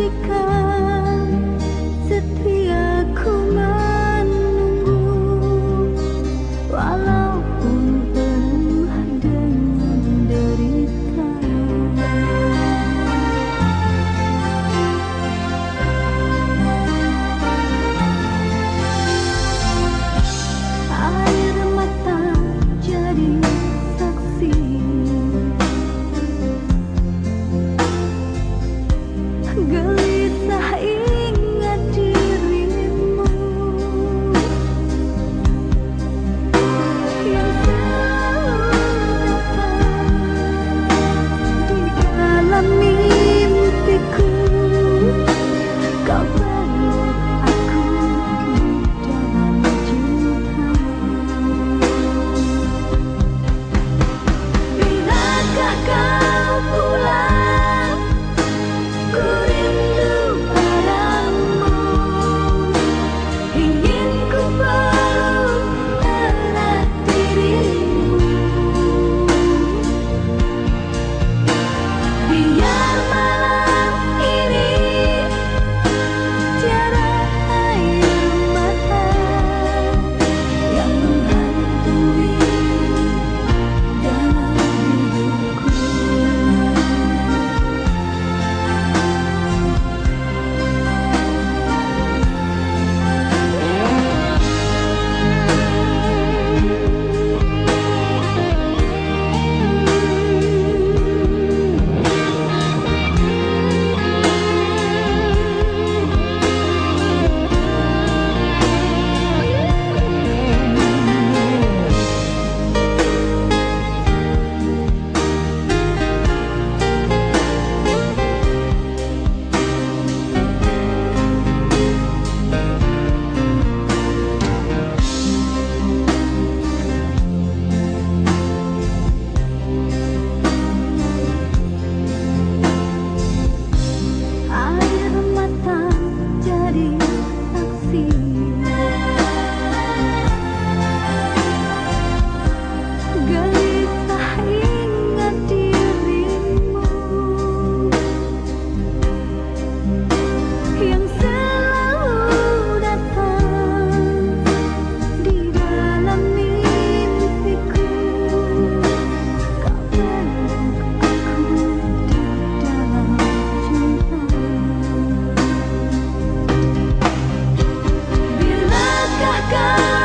jika Saka God.